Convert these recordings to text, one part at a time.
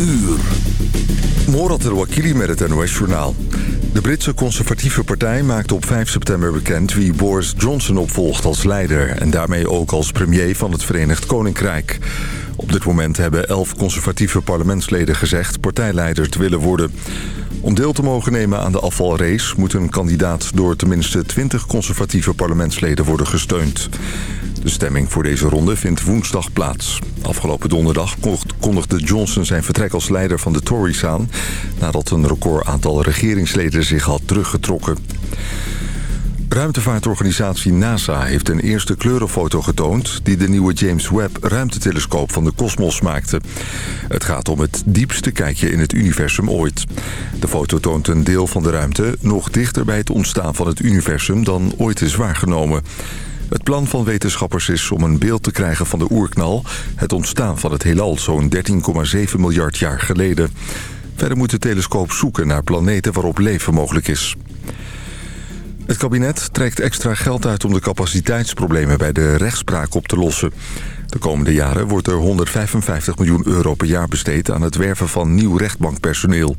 uur. Morat El-Wakili met het NOS-journaal. De Britse conservatieve partij maakte op 5 september bekend... wie Boris Johnson opvolgt als leider... en daarmee ook als premier van het Verenigd Koninkrijk. Op dit moment hebben elf conservatieve parlementsleden gezegd... partijleider te willen worden. Om deel te mogen nemen aan de afvalrace... moet een kandidaat door tenminste 20 conservatieve parlementsleden worden gesteund. De stemming voor deze ronde vindt woensdag plaats. Afgelopen donderdag kondigde Johnson zijn vertrek als leider van de Tories aan... nadat een record aantal regeringsleden zich had teruggetrokken. Ruimtevaartorganisatie NASA heeft een eerste kleurenfoto getoond... die de nieuwe James Webb ruimtetelescoop van de kosmos maakte. Het gaat om het diepste kijkje in het universum ooit. De foto toont een deel van de ruimte nog dichter bij het ontstaan van het universum... dan ooit is waargenomen. Het plan van wetenschappers is om een beeld te krijgen van de oerknal... het ontstaan van het heelal zo'n 13,7 miljard jaar geleden. Verder moet de telescoop zoeken naar planeten waarop leven mogelijk is. Het kabinet trekt extra geld uit om de capaciteitsproblemen bij de rechtspraak op te lossen. De komende jaren wordt er 155 miljoen euro per jaar besteed aan het werven van nieuw rechtbankpersoneel.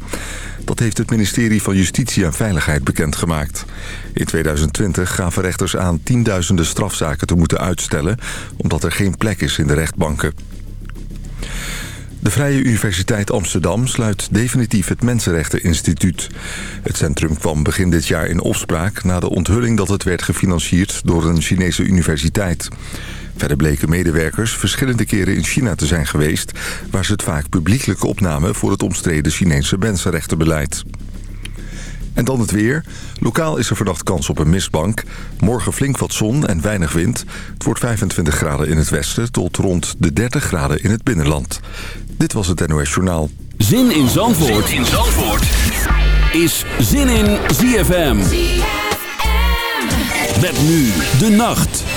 Dat heeft het ministerie van Justitie en Veiligheid bekendgemaakt. In 2020 gaven rechters aan tienduizenden strafzaken te moeten uitstellen... omdat er geen plek is in de rechtbanken. De Vrije Universiteit Amsterdam sluit definitief het Mensenrechteninstituut. Het centrum kwam begin dit jaar in opspraak... na de onthulling dat het werd gefinancierd door een Chinese universiteit. Verder bleken medewerkers verschillende keren in China te zijn geweest... waar ze het vaak publiekelijk opnamen voor het omstreden Chinese mensenrechtenbeleid. En dan het weer. Lokaal is er verdacht kans op een mistbank. Morgen flink wat zon en weinig wind. Het wordt 25 graden in het westen tot rond de 30 graden in het binnenland. Dit was het NOS Journaal. Zin in Zandvoort, zin in Zandvoort. is Zin in ZFM. ZFM. Met nu de nacht.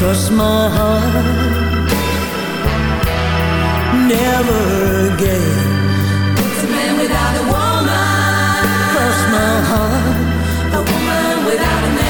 Cause my heart. Never again. It's a man without a woman. Cause my heart. A woman without a man.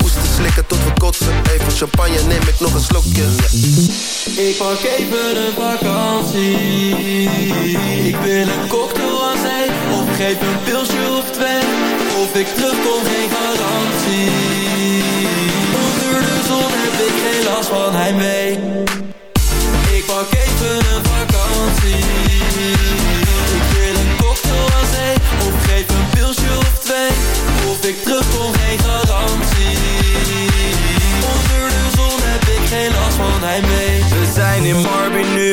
slikken tot we Even champagne, neem ik nog een slokje. Ik pak even een vakantie. Ik wil een cocktail aan zee Of geef een pilsje of twee. Of ik terugkom, geen garantie. Onder de zon heb ik geen last van hij mee Ik pak even een vakantie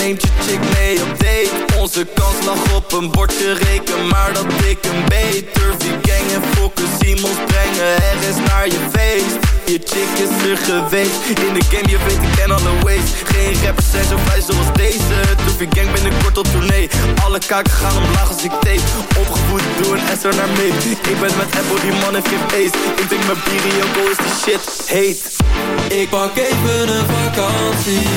neemt je chick mee op date. Onze kans lag op een bordje reken Maar dat ik een beter gang en fokken Simons brengen Er is naar je feest. Je chick is er geweest In de game je weet ik ken alle ways. Geen rappers zijn zo vrij zoals deze Toefie gang binnenkort op tournee. Alle kaken gaan omlaag als ik tape Opgevoed doe een S naar mee. Ik ben met Apple die man heeft geen ace. Ik denk mijn Birio is die shit heet. Ik pak even een vakantie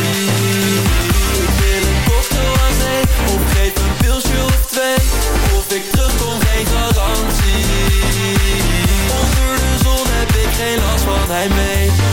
hij mee.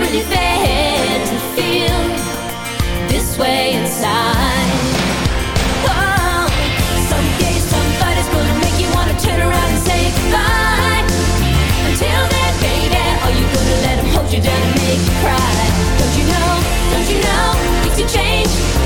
really to feel this way inside. Oh, some gonna make you wanna turn around and say goodbye. Until then, baby, are you gonna hold you down and make you cry? Don't you know? Don't you know? Change.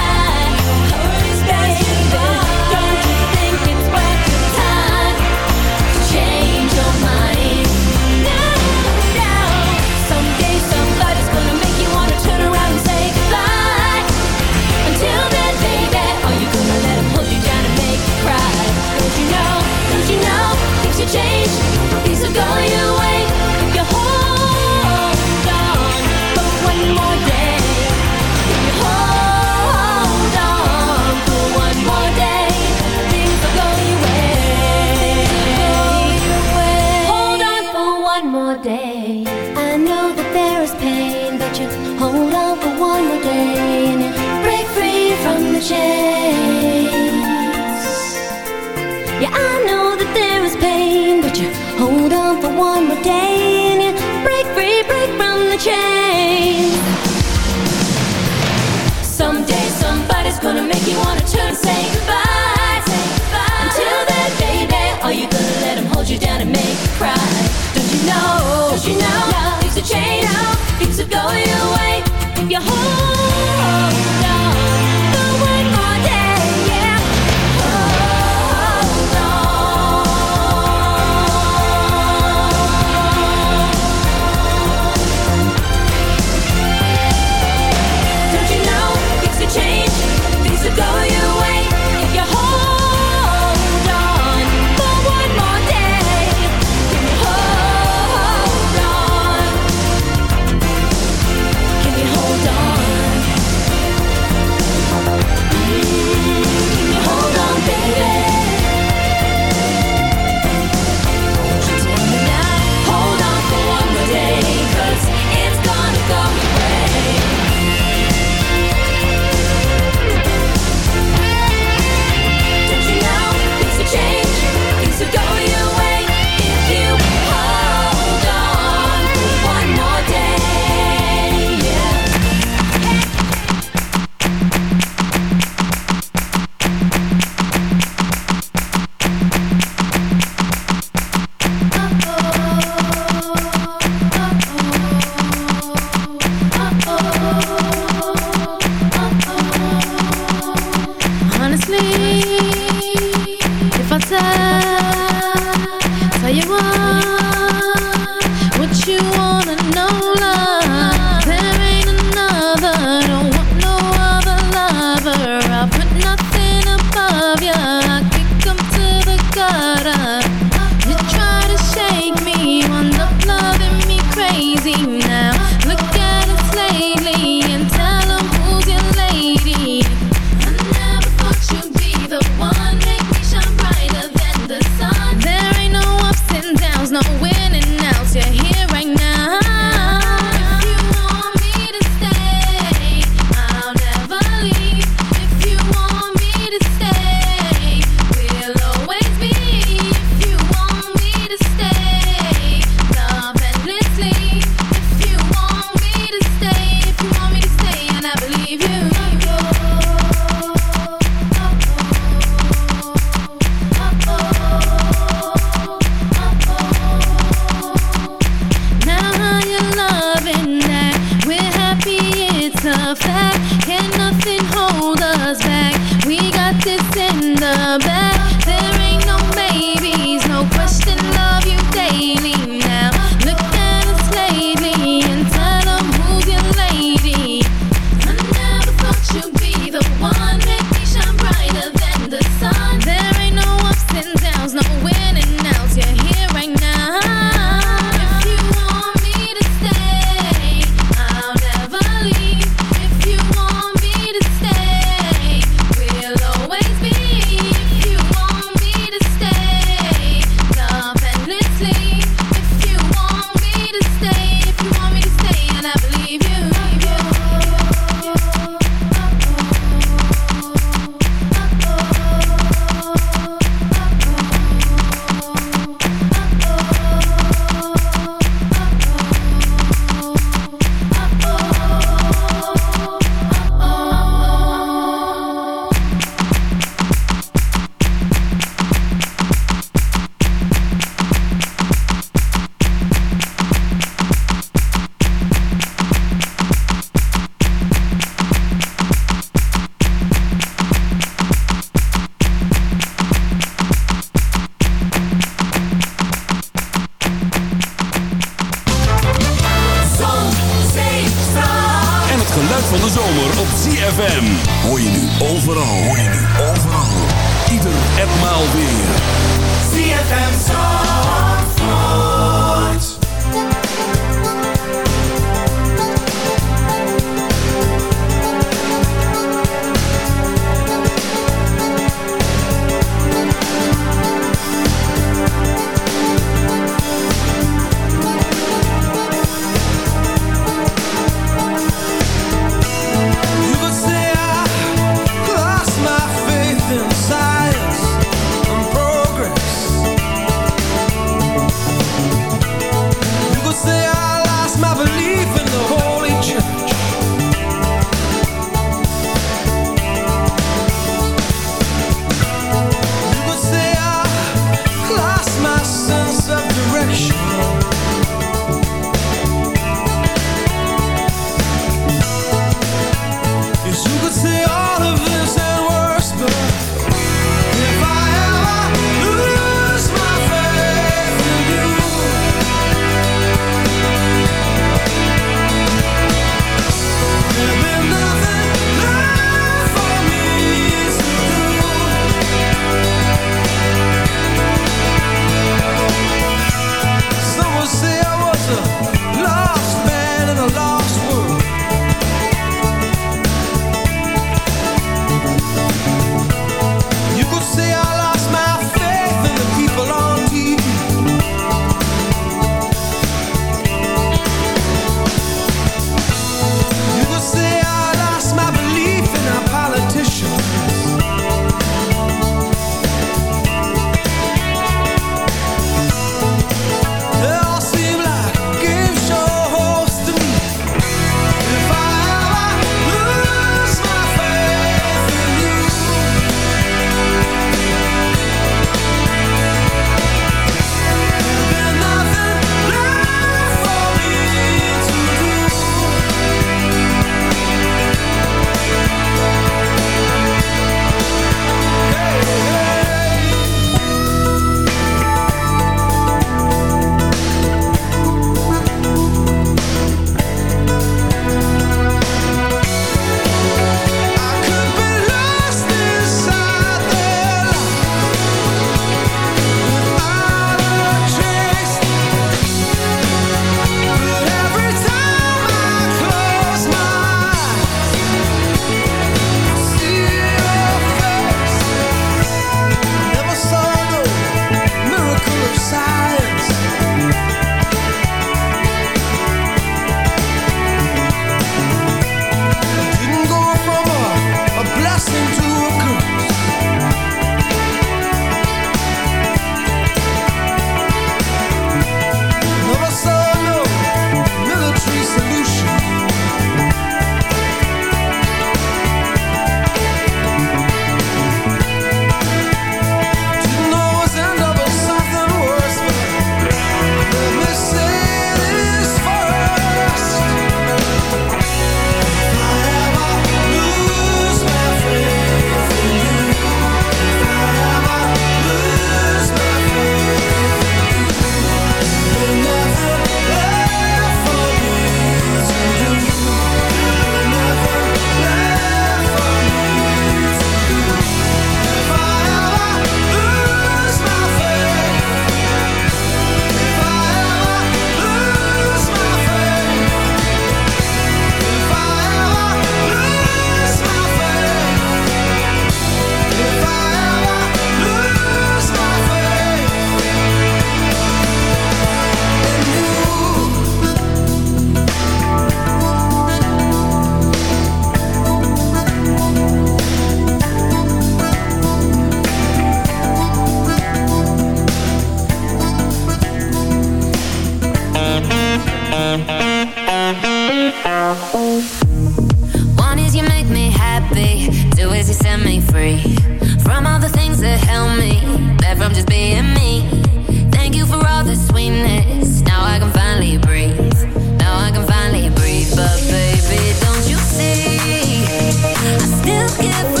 give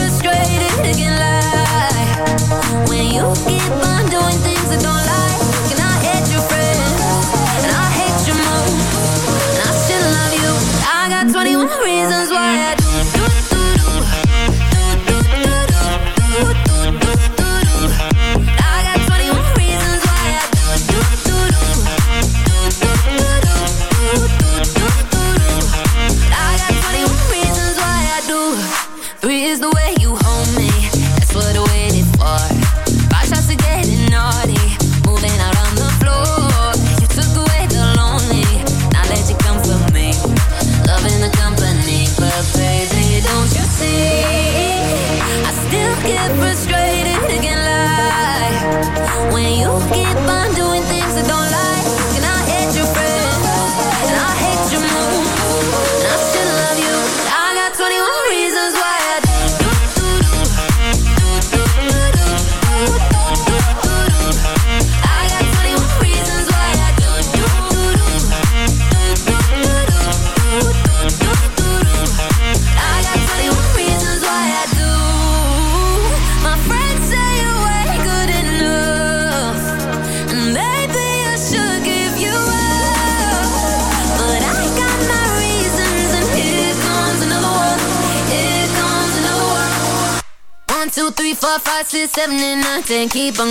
and keep on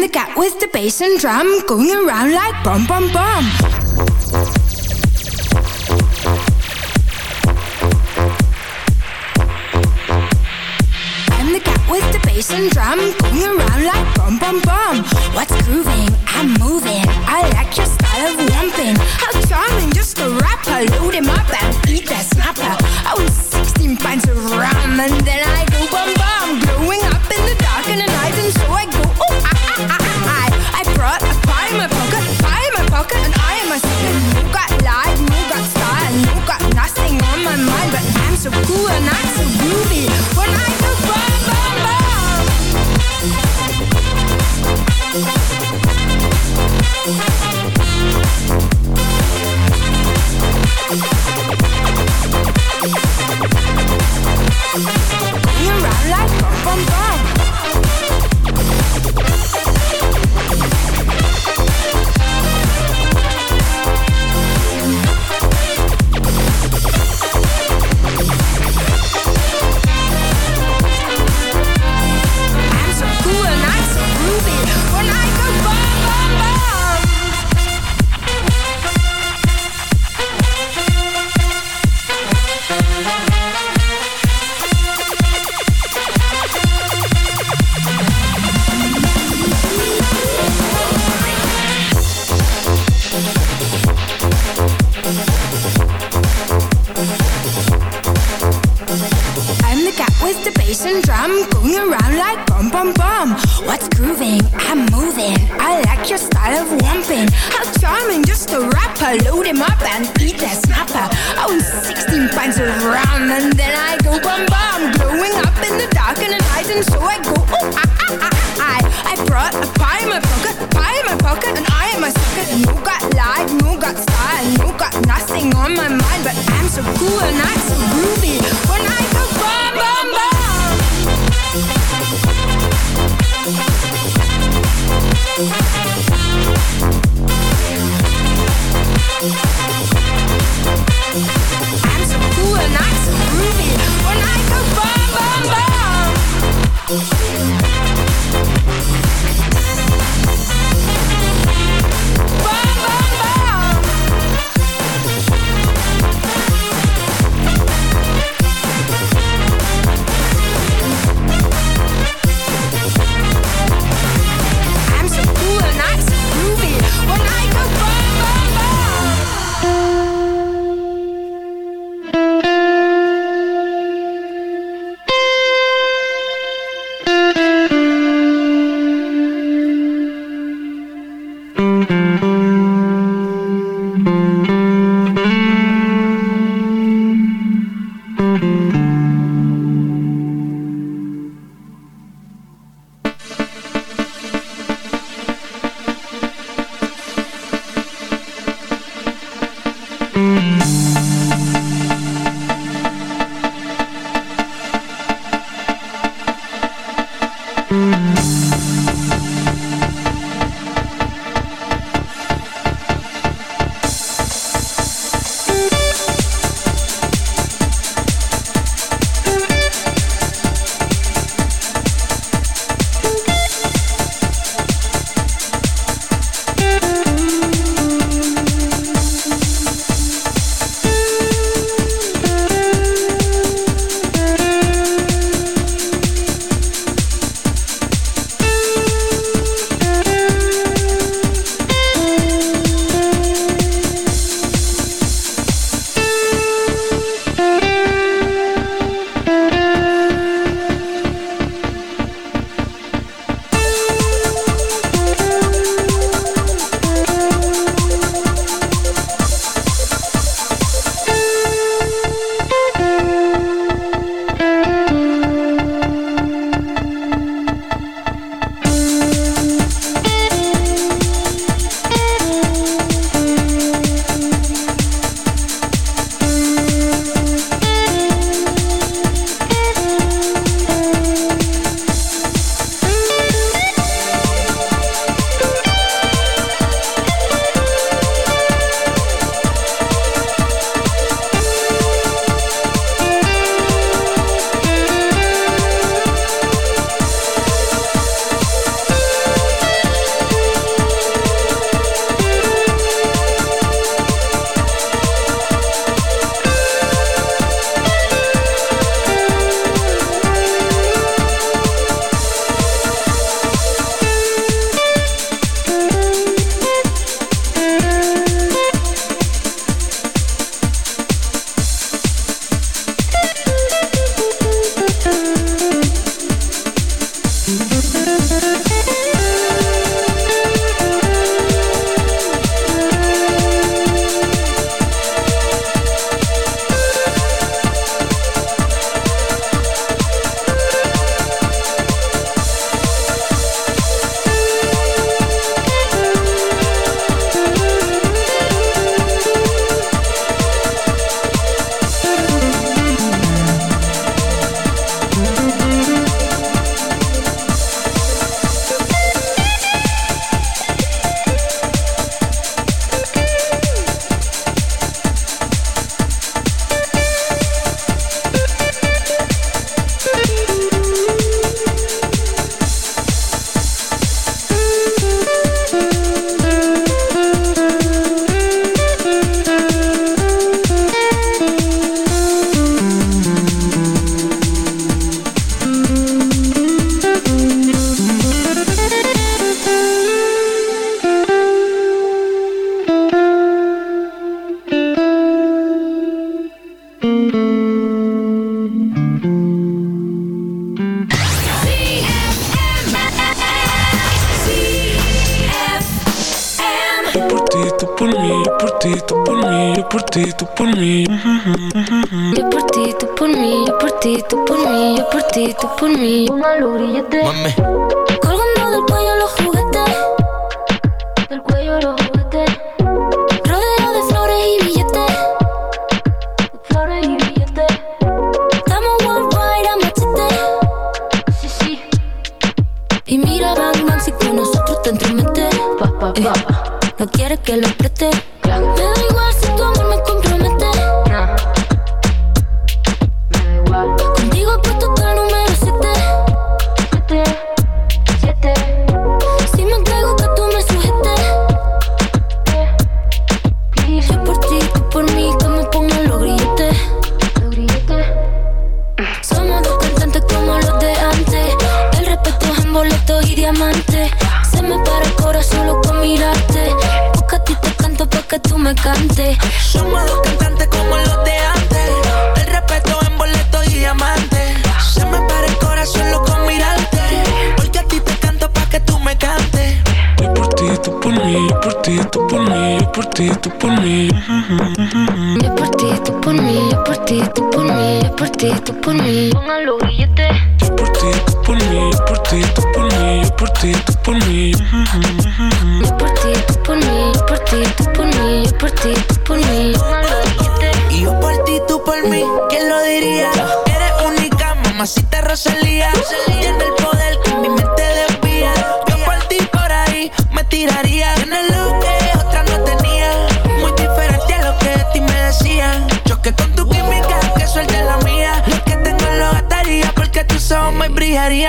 I'm the cat with the bass and drum, going around like bum bum bum. bass and drum going around like bum bum bum. What's grooving? I'm moving. I like your style of romping. How charming, just a rapper. Load him up and eat that snapper. I was 16 pints of rum and then I so cool and nice. Like your style of womping How charming, just a rapper. Load him up and eat that snapper. Oh, 16 pints of rum And then I go bum bum. Glowing up in the dark and the night And so I go, oh, ah, ah, ah, ah I brought a pie in my pocket Pie in my pocket And I am a sucker No got life, no got style No got nothing on my mind. But I'm so cool and I'm so groovy. When I go bum bum bum. I'm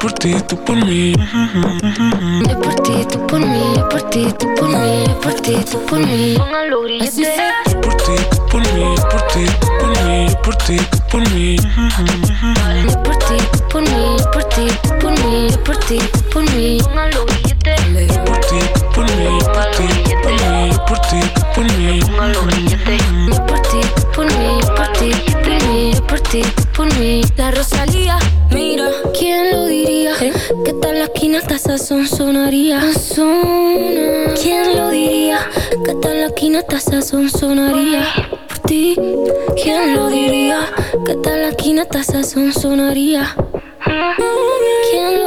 por ti, por mí. Yo por ti, tú por mí. Yo por ti, tú por mí. Yo por ti, tú por mí. Por ti, tú por mí. Por ti, por mí. Yo por ti, tú por mí. Yo por ti, tú por mí. Yo por ti, tú por mí. Por ti, por mí. Yo por ti, tú por mí. Por ti, por mí. Yo por ti, tú por mí. Por ti, por mí. Yo por ti, tú por mí. Por por mí. La Rosalía, mira. ¿Quién Hasta la esquina hasta son sonaría Sona. ¿Quién lo diría? Que hasta la esquina hasta son sonaría Por ti, ¿quién lo diría? Que hasta la esquina hasta son sonaría ¿Quién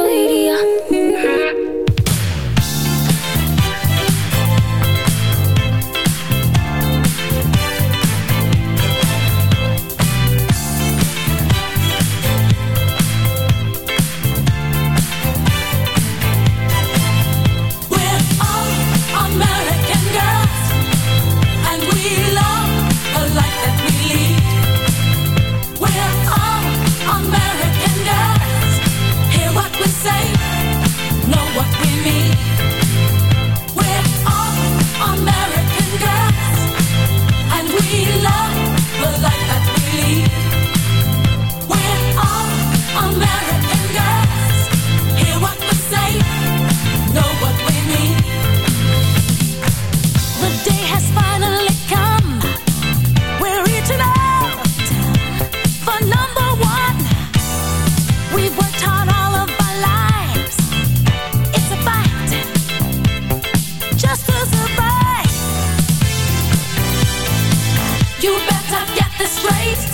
You better get this straight.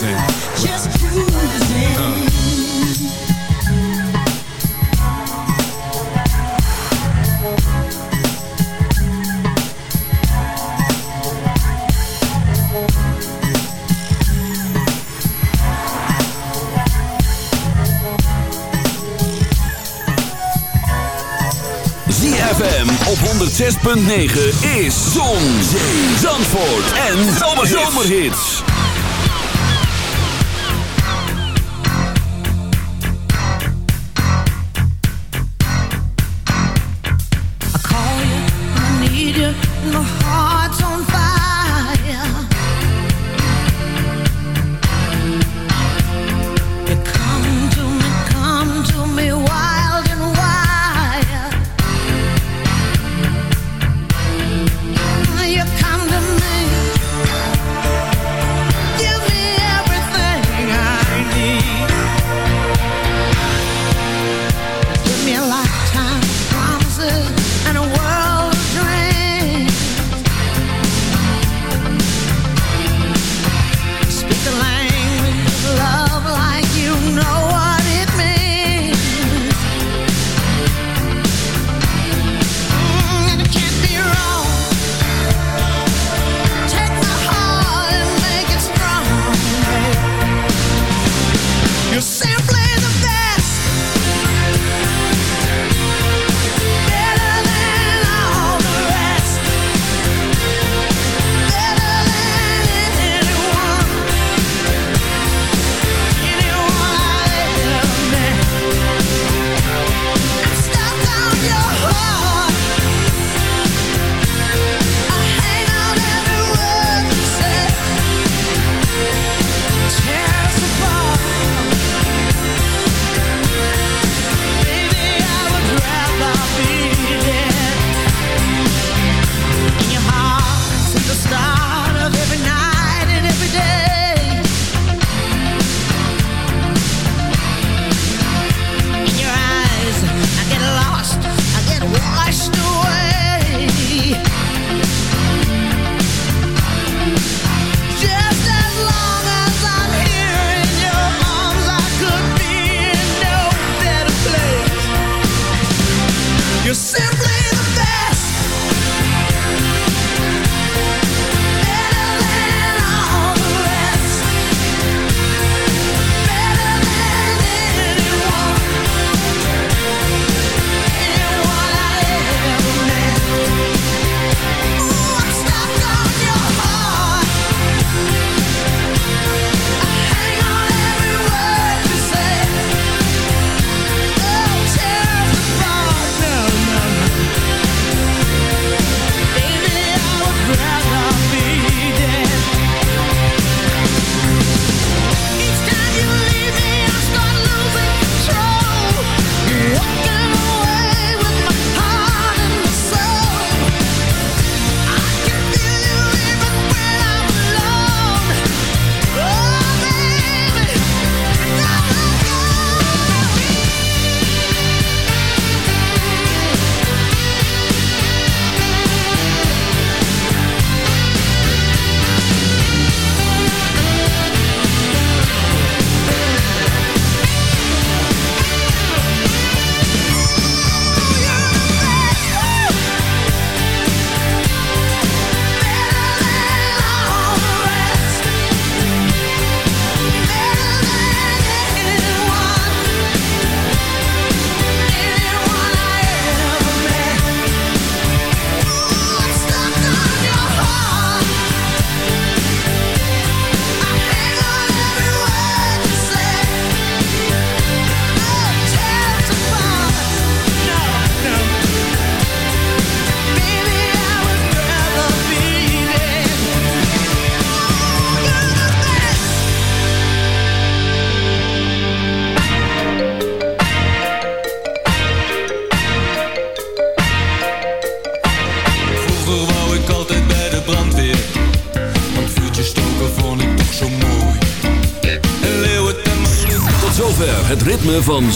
Just cruising. Just cruising. Uh. ZFM op 106.9 is Zon, Zee, Zandvoort en Zomerhits.